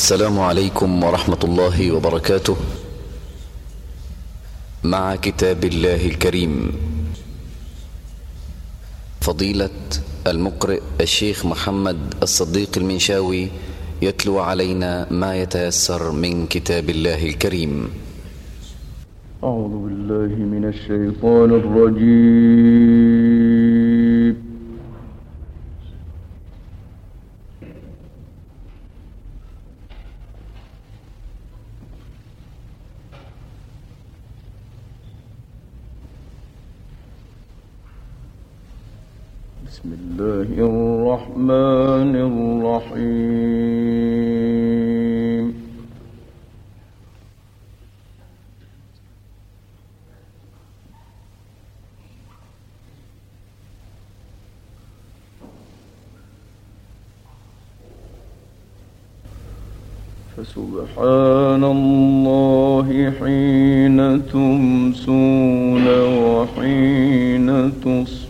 السلام عليكم ورحمة الله وبركاته. مع كتاب الله الكريم. فضيلة المقرئ الشيخ محمد الصديق المنشاوي يتلو علينا ما يتيسر من كتاب الله الكريم. أعوذ بالله من الشيطان الرجيم. الله الرحمن الرحيم. فسبحان الله حين تمسون وحين تصبحون.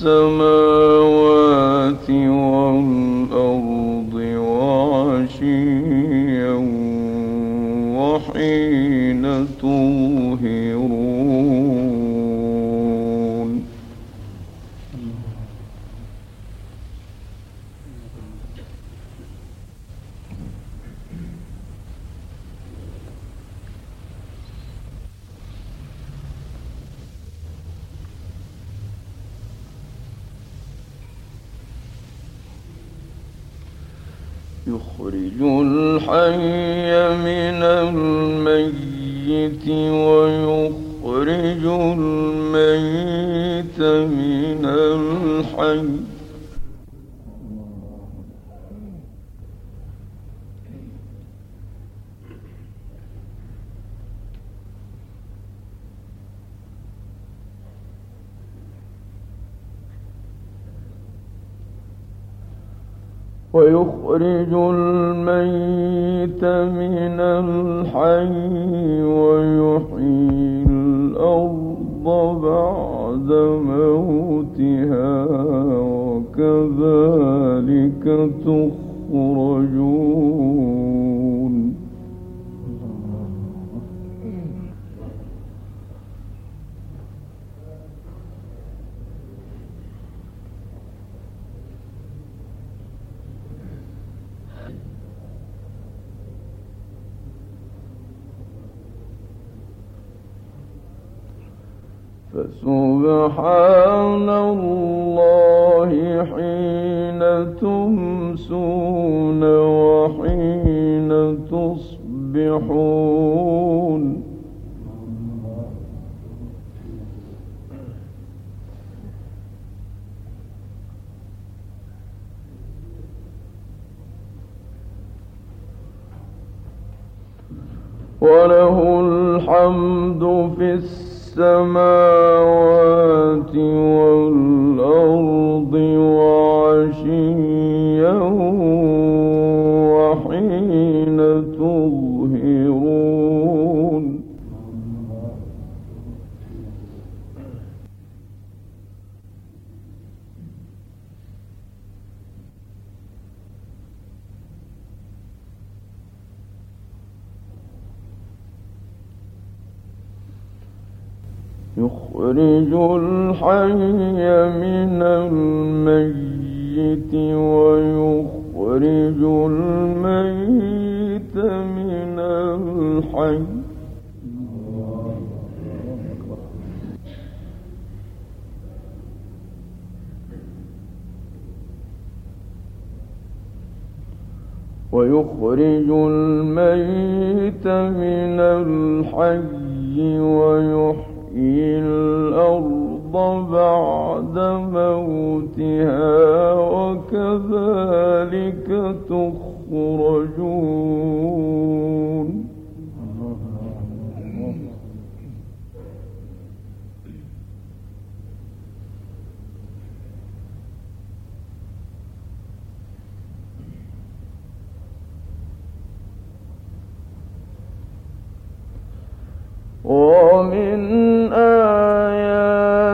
السماوات والأرض وعشيا وحين تظهرون. يخرج الحي من الميت ويخرج الميت من الحي. ويخرج الميت من الحي ويحيي الأرض بعد موتها وكذلك تخرجون والأرض وعشيا وحين تظهرون. يخرج الحي من الميت ويخرج الميت من الحي. ويخرج الميت من الحي ويحيي الأرض. الأرض بعد موتها وكذلك تخرجون. ومن آيات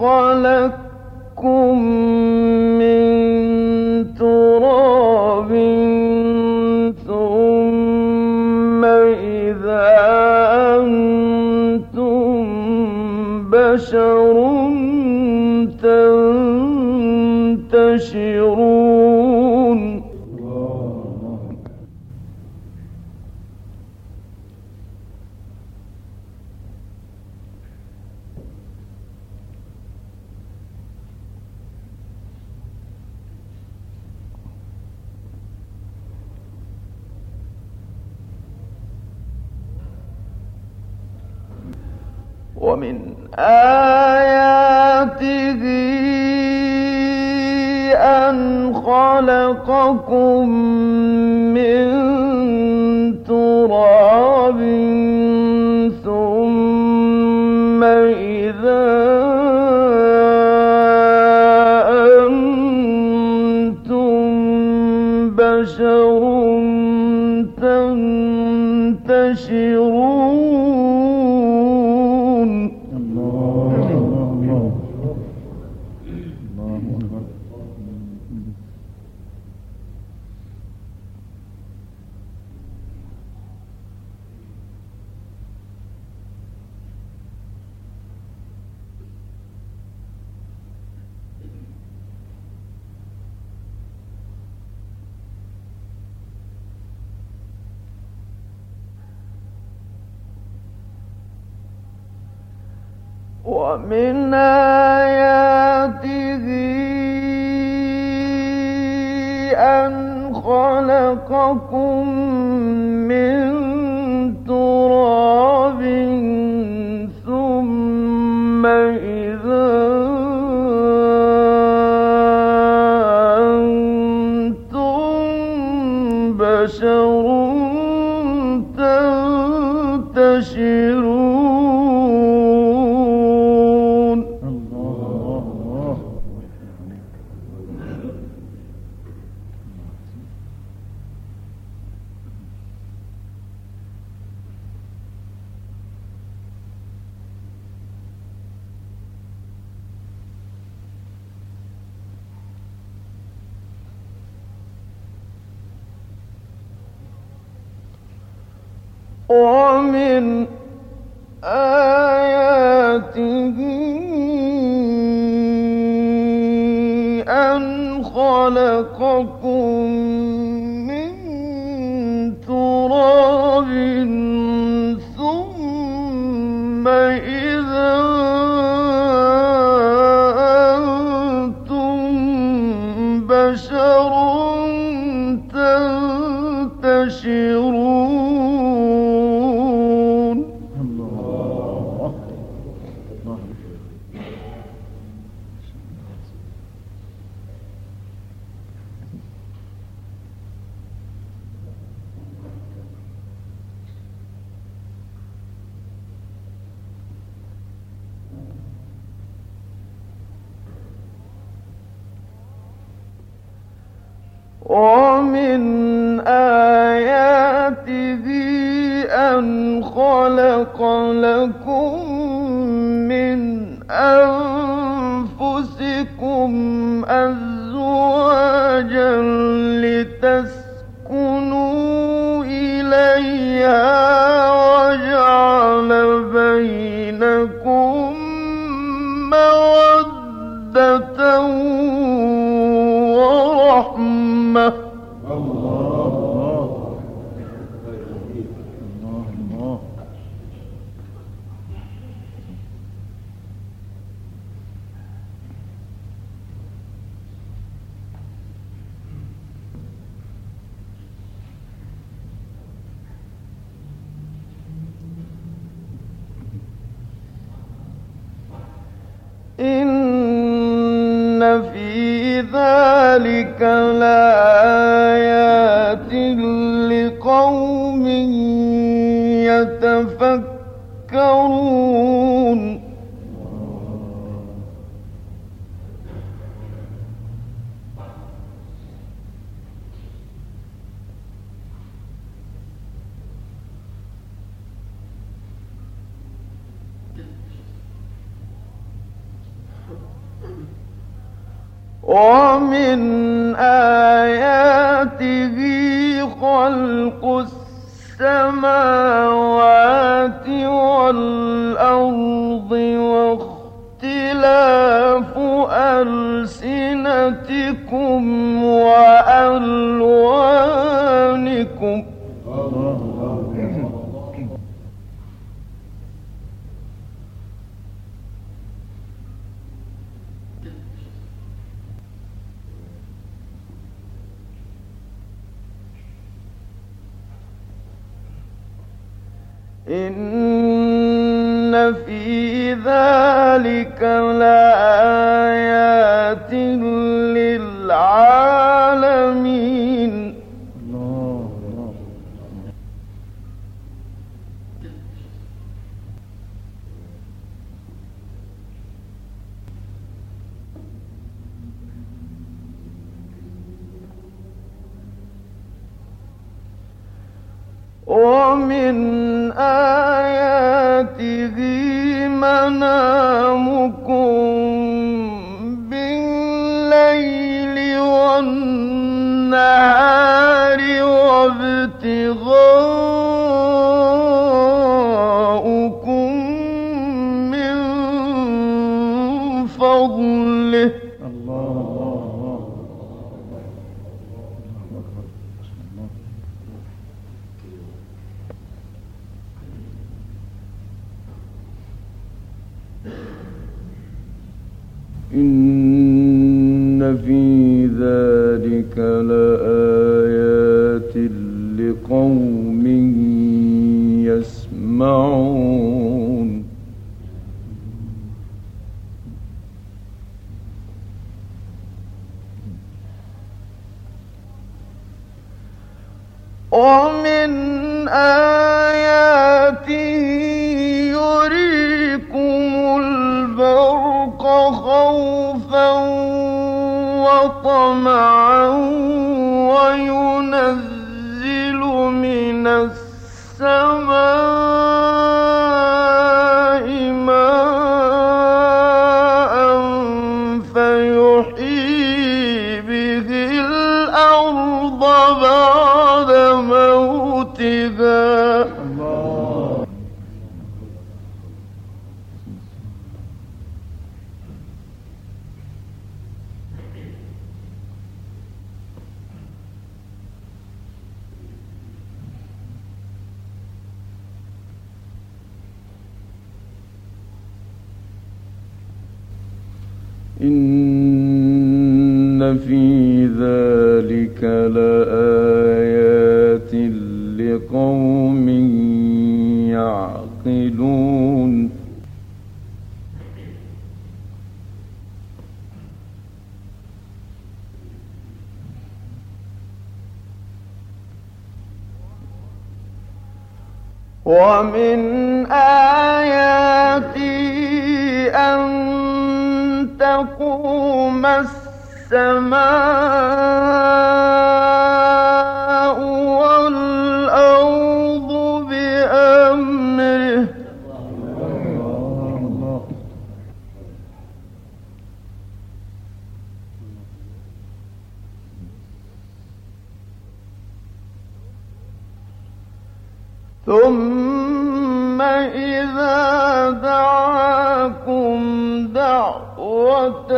خلقكم من تراب ثم إذا أنتم بشر تنتشرون يا إن في ذلك لآيات لقوم يعقلون. ومن السماء والأرض بأمره. ثم إذا دعاكم دعوة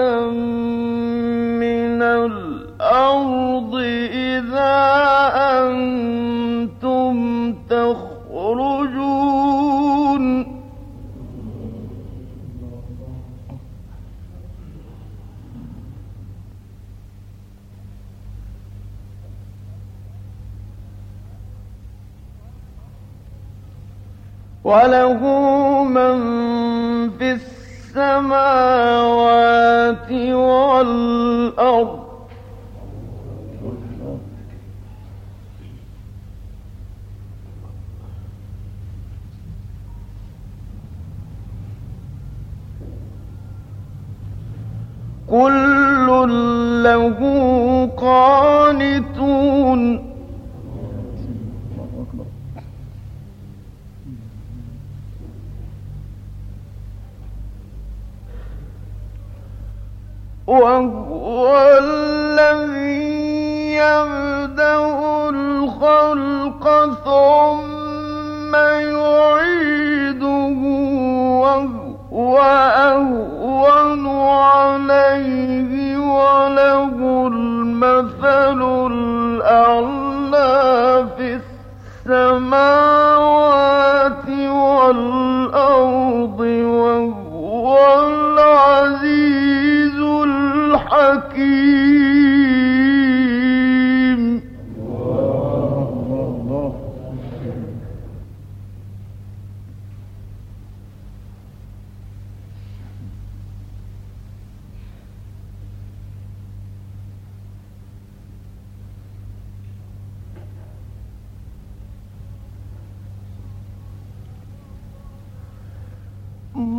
وله من في السماوات والأرض. كل له قانتون وهو الذي يبدأ الخلق ثم يعيده وهو أهون عليه وله المثل الأعلى في السماوات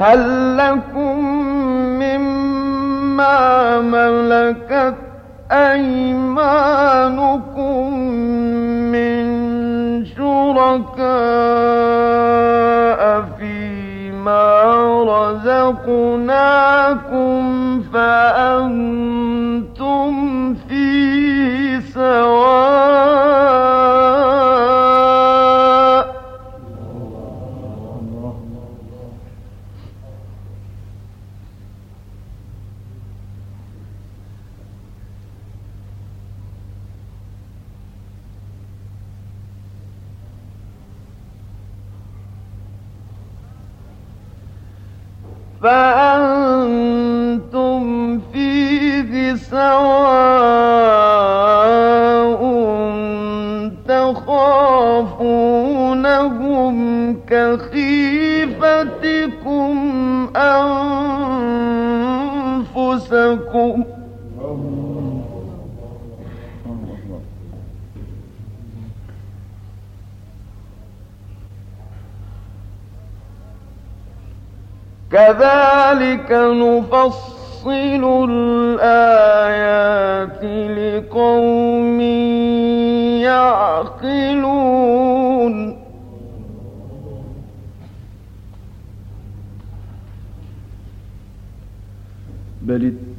هل لكم مما ملكت أيمانكم من شركاء فيما رزقناكم فأنتم لكم. كذلك نفصل الآيات لقوم يعقلون. بل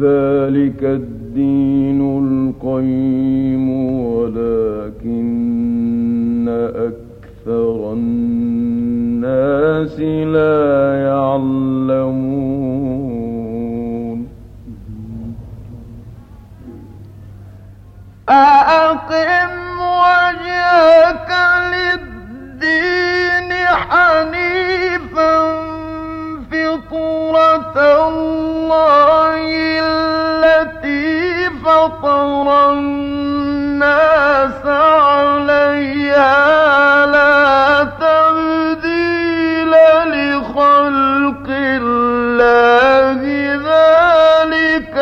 ذلك الدين القيم ولكن أكثر الناس لا يعلمون. أقم وجهك للدين حنيفا؟ فطرة الله التي فطر الناس عليها لا تبديل لخلق الله. ذلك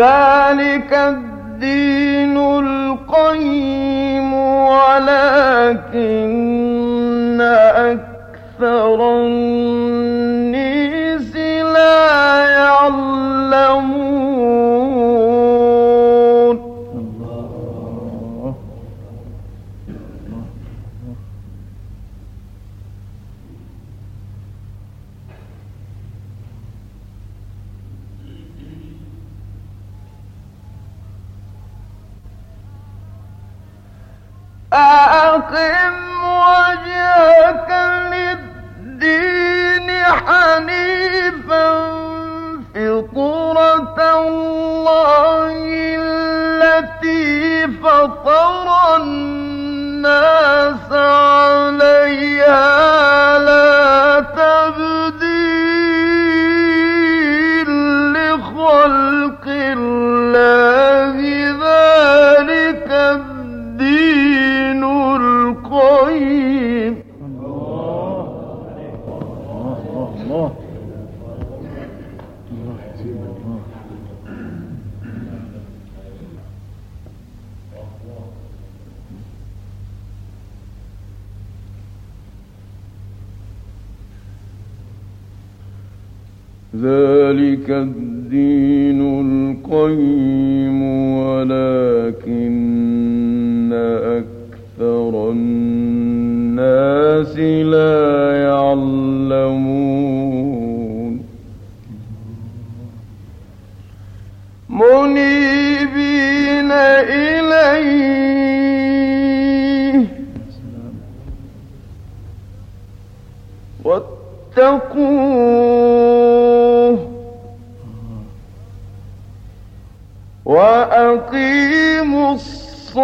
ذلك الدين القيم ولكن أكثر الناس أقم وجهك للدين حنيفا فطرة الله التي فطر الناس عليها. ذلك الدين القيم ولكن أكثر الناس لا يعلمون. منيبين إليه. واتقوه وأقيموا الصلاة.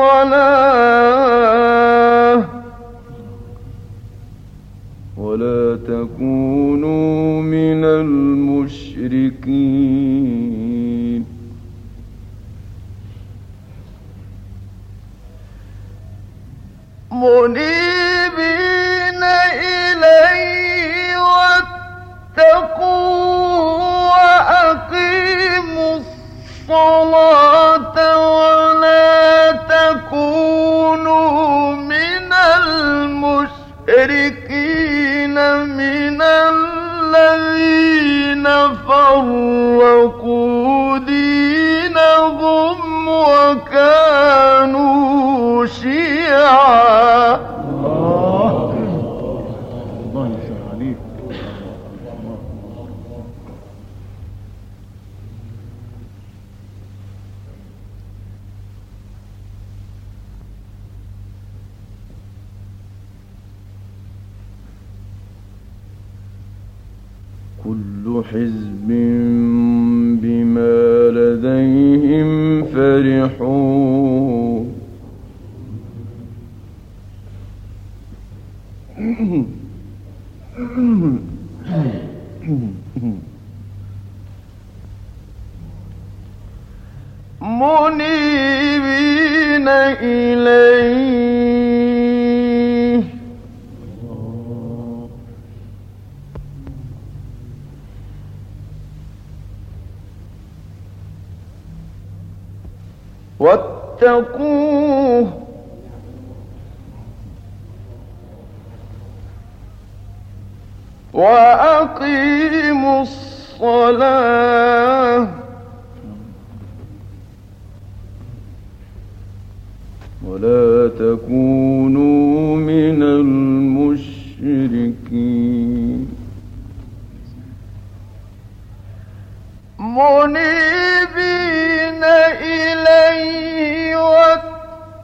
ولا تكونوا من المشركين. منيبين إليه واتقوا الصلاة ولا تكونوا من المشركين من الذين فرقوا دينهم وكانوا شيعا. حزب بما لديهم فرحون. منيبين إليه واتقوه. وأقيموا الصلاة. ولا تكونوا من المشركين. منيبين إليه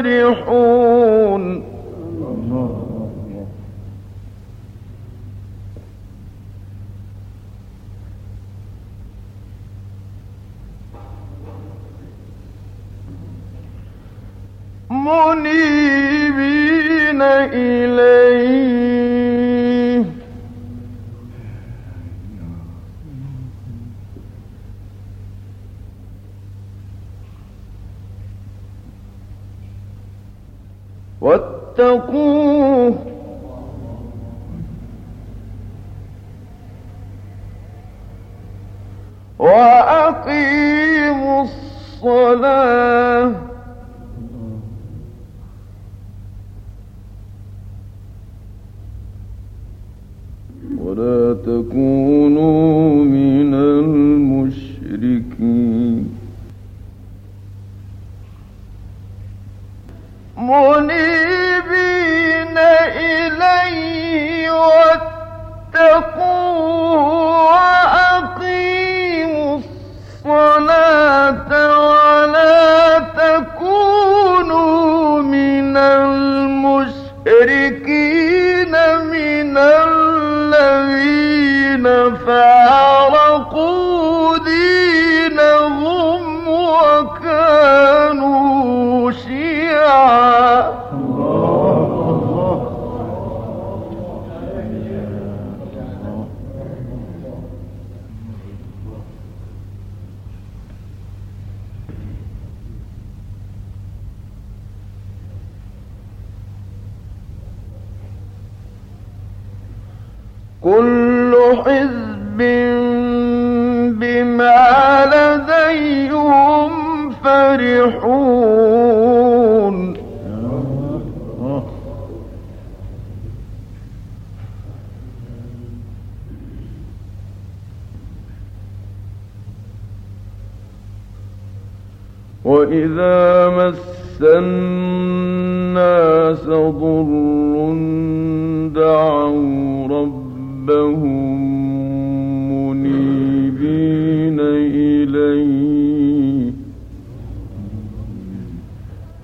لديهم فرحون الله الله منيبين إليه. واتقوه. وأقيموا الصلاة.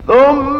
ثم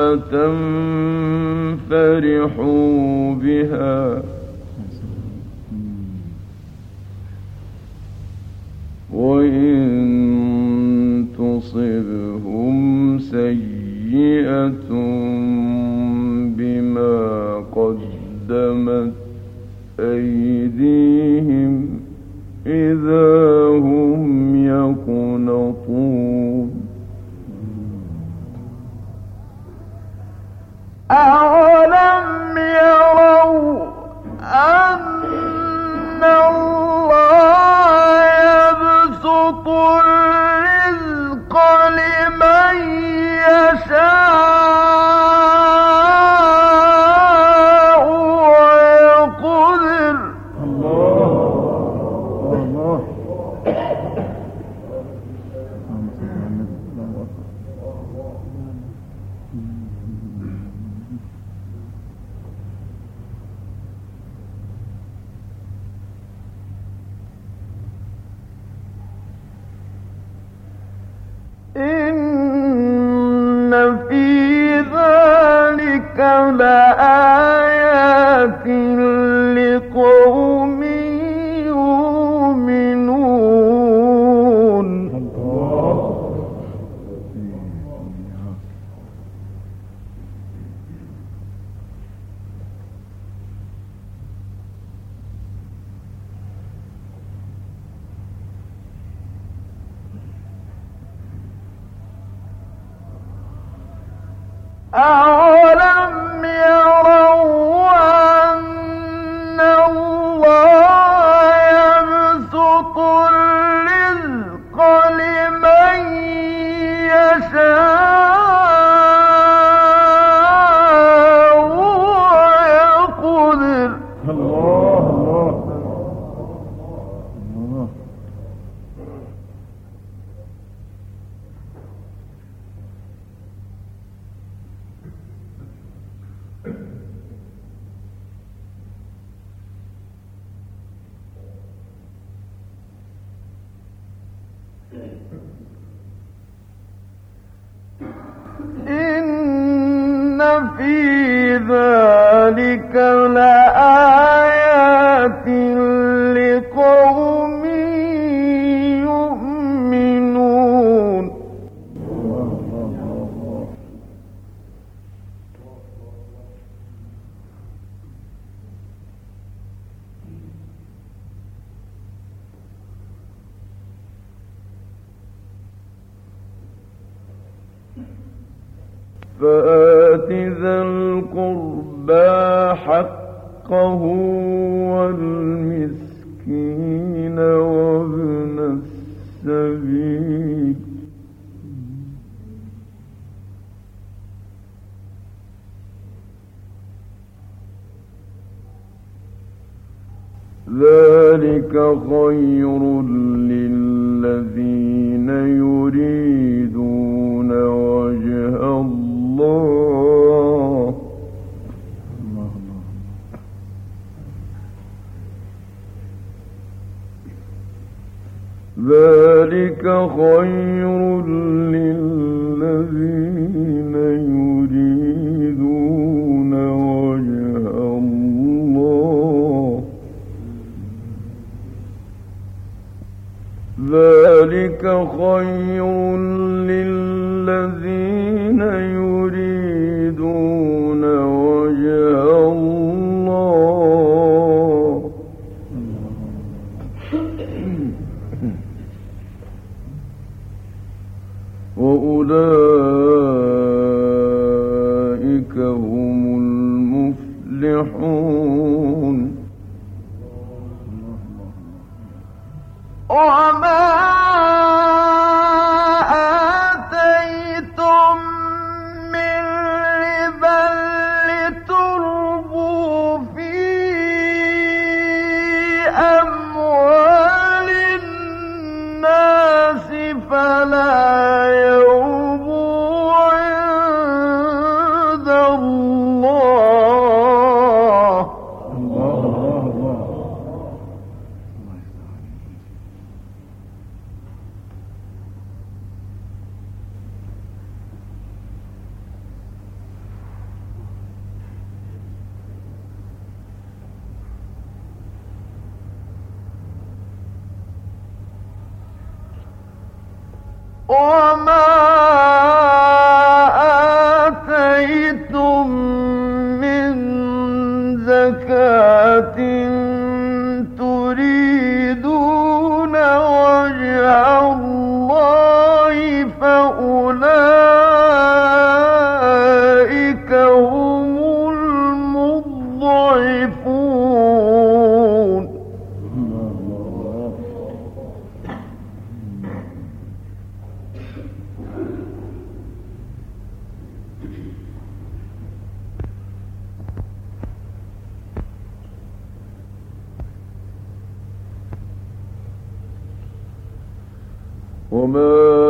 نعمة فرحوا بها. وإن تصبهم سيئة بما قدمت أيديهم إذا هم يقنطون Oh. ذلك خير للذين يريدون وما آتيتم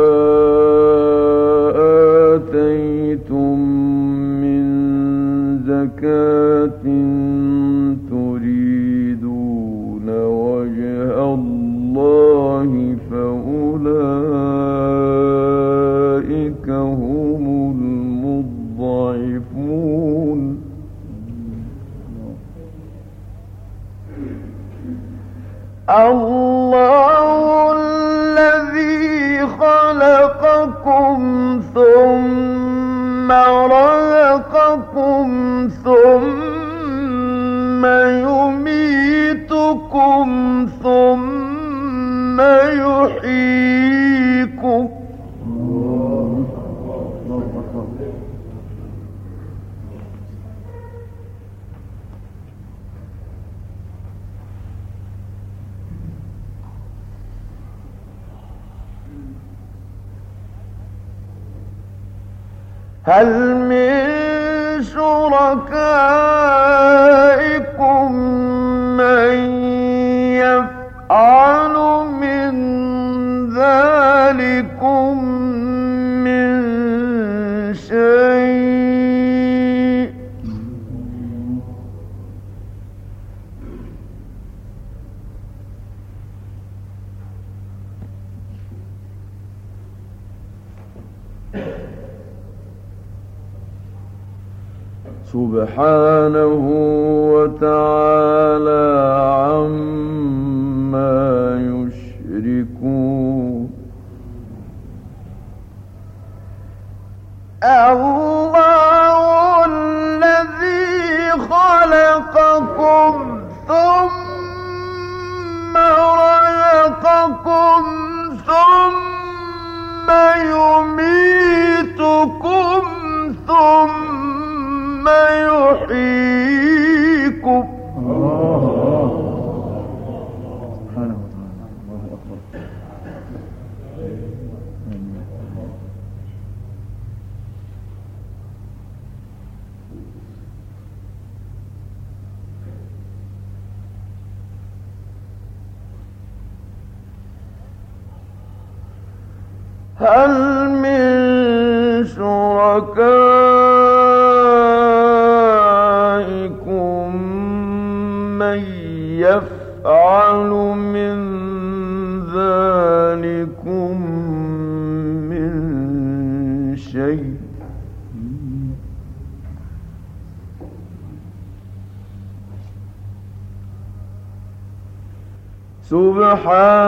سبحانه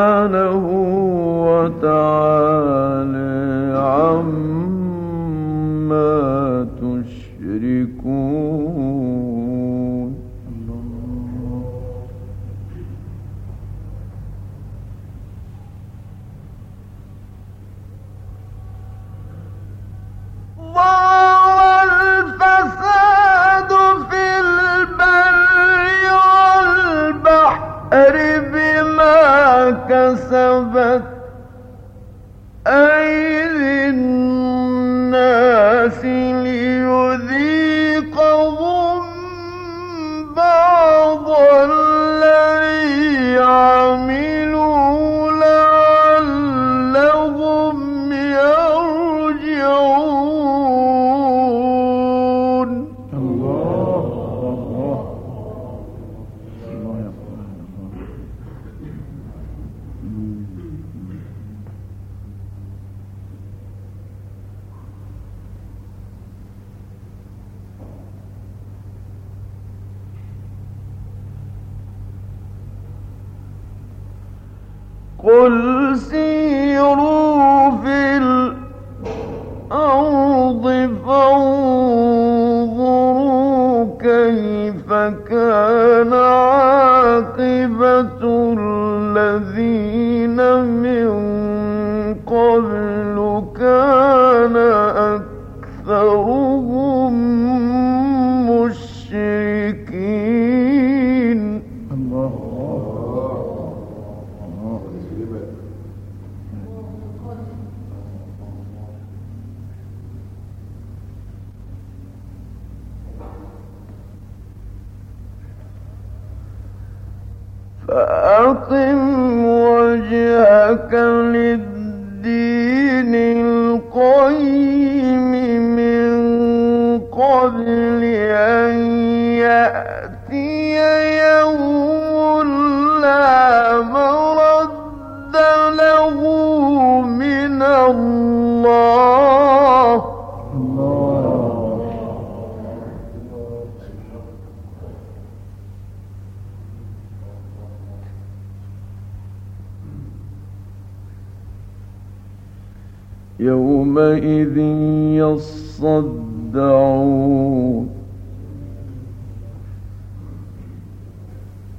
يصدعون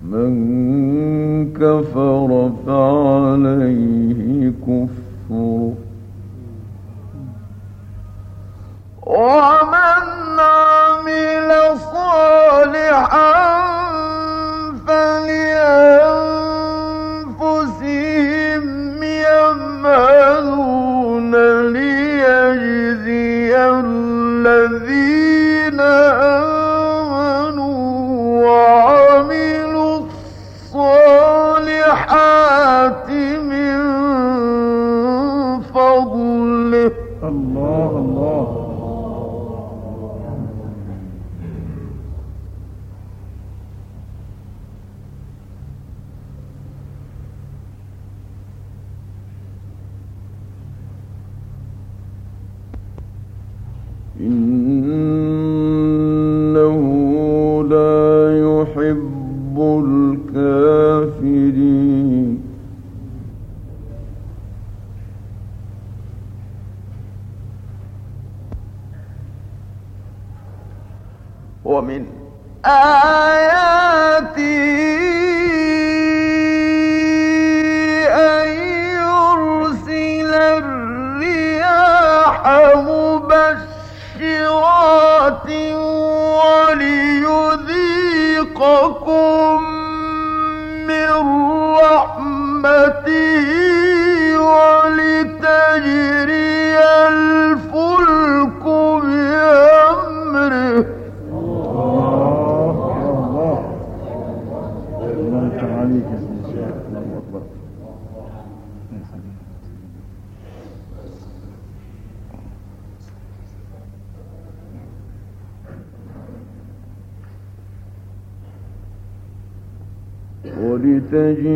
من كفر فعليه كفره ومن عمل صالحا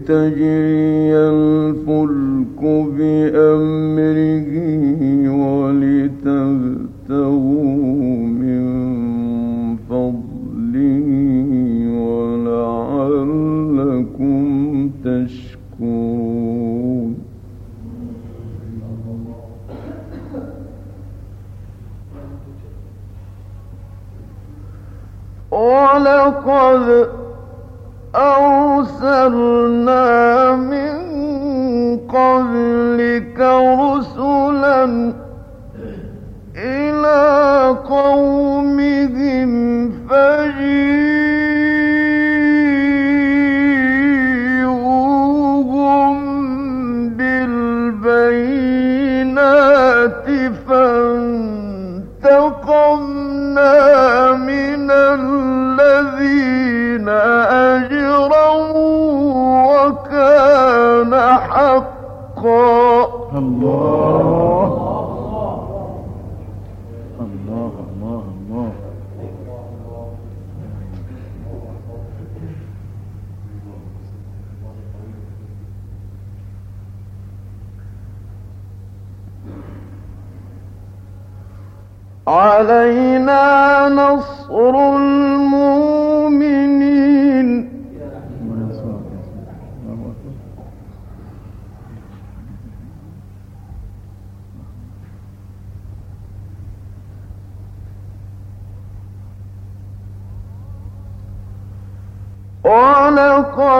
لتجري الفلك بأمره ولتبتغوا من فضله ولعلكم تشكرون. ولقد أرسلنا من قبلك رسلا إلى قوم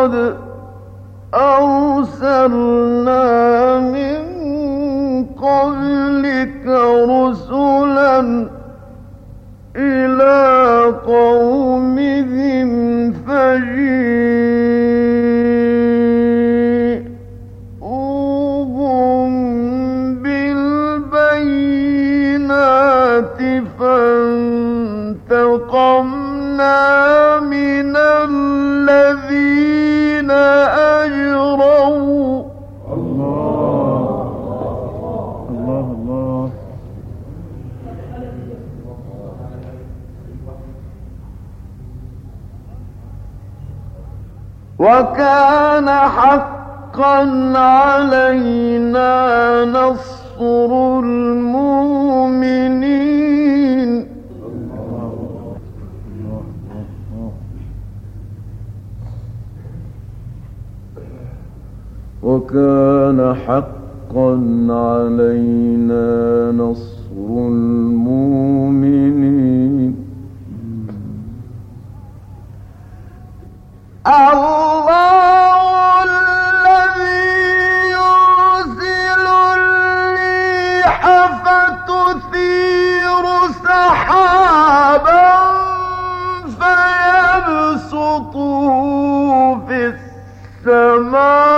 قد وكان حقا علينا نصر المؤمنين. الله الذي يرسل الريح فتثير سحابا في السماء.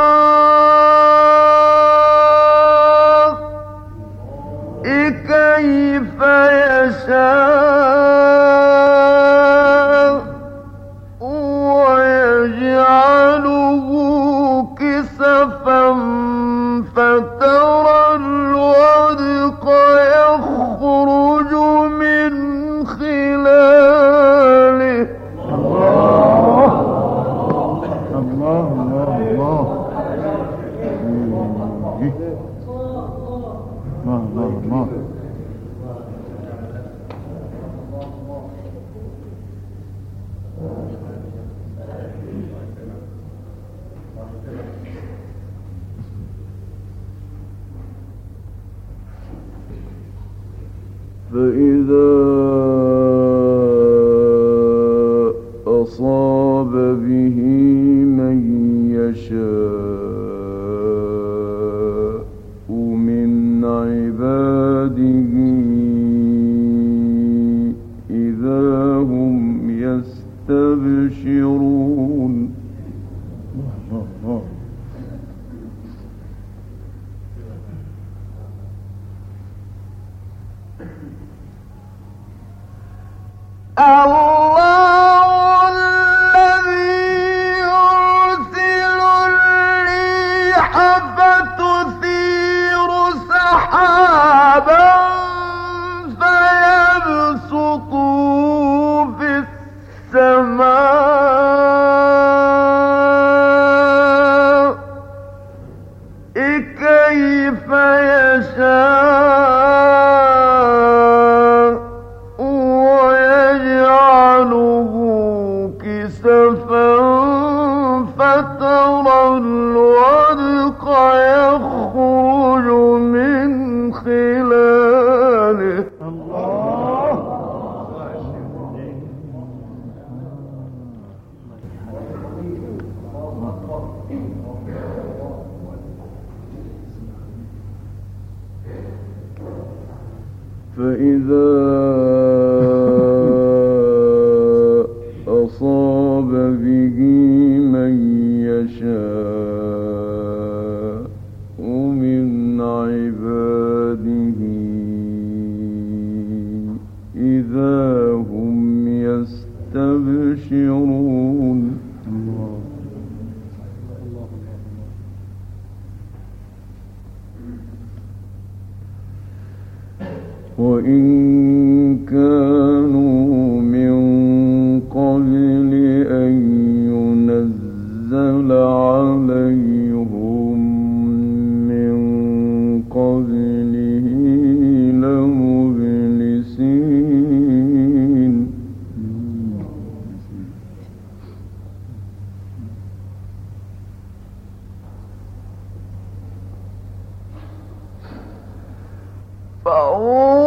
الله Oh.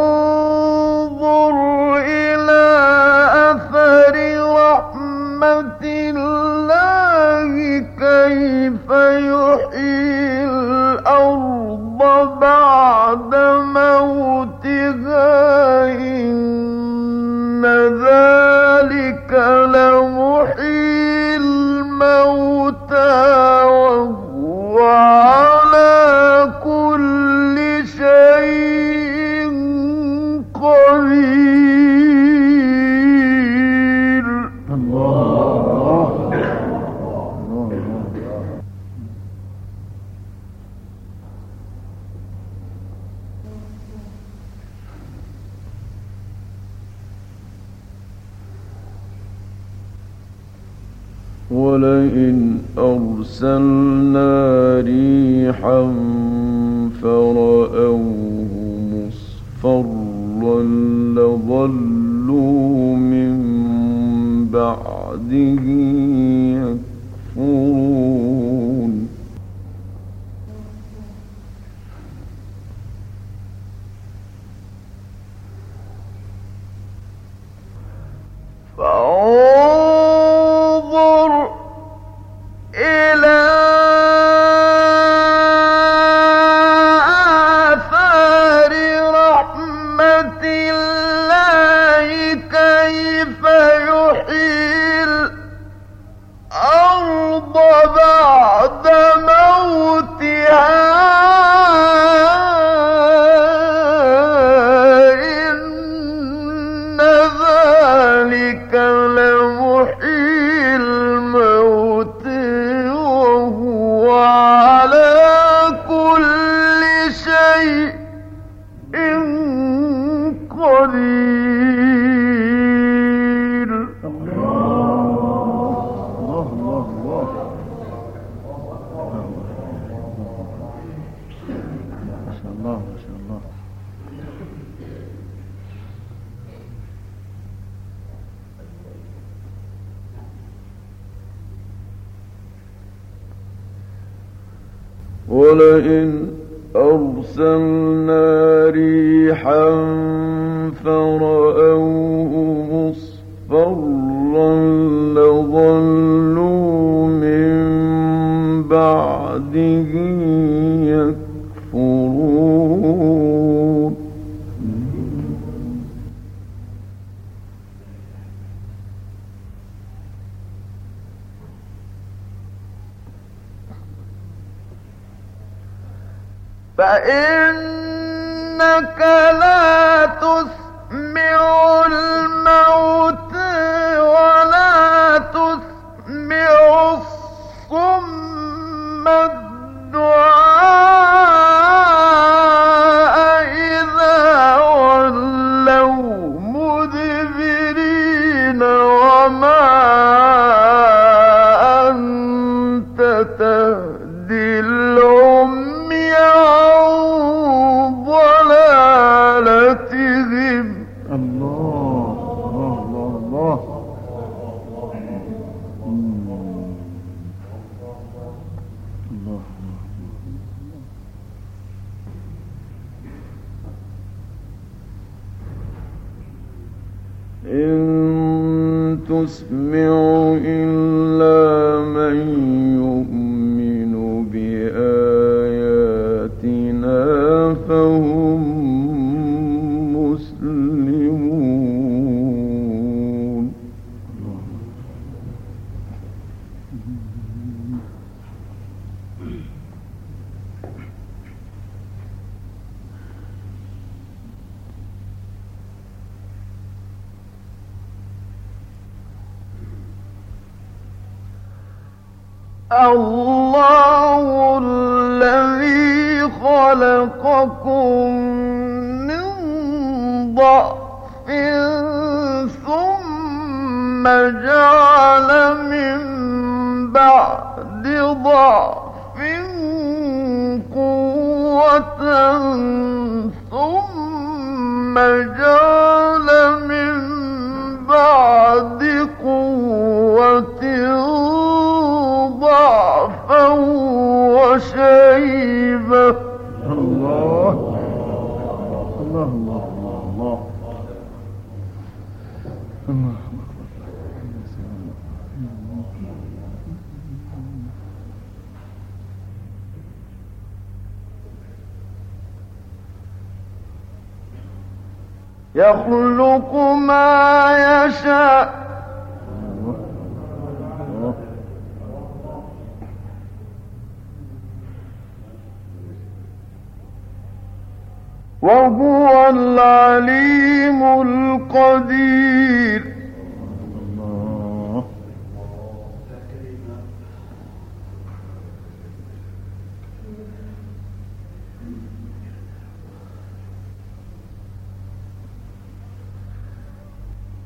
وهو العليم القدير.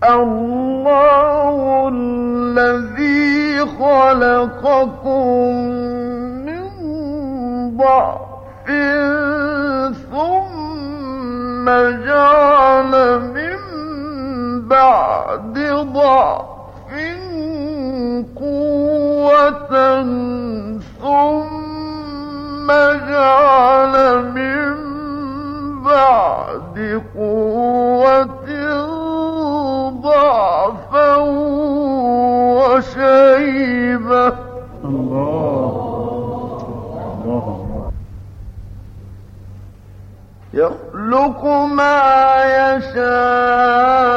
الله الذي خلقكم من ضعف ثم من بعد ضعف. يخلق ما يشاء.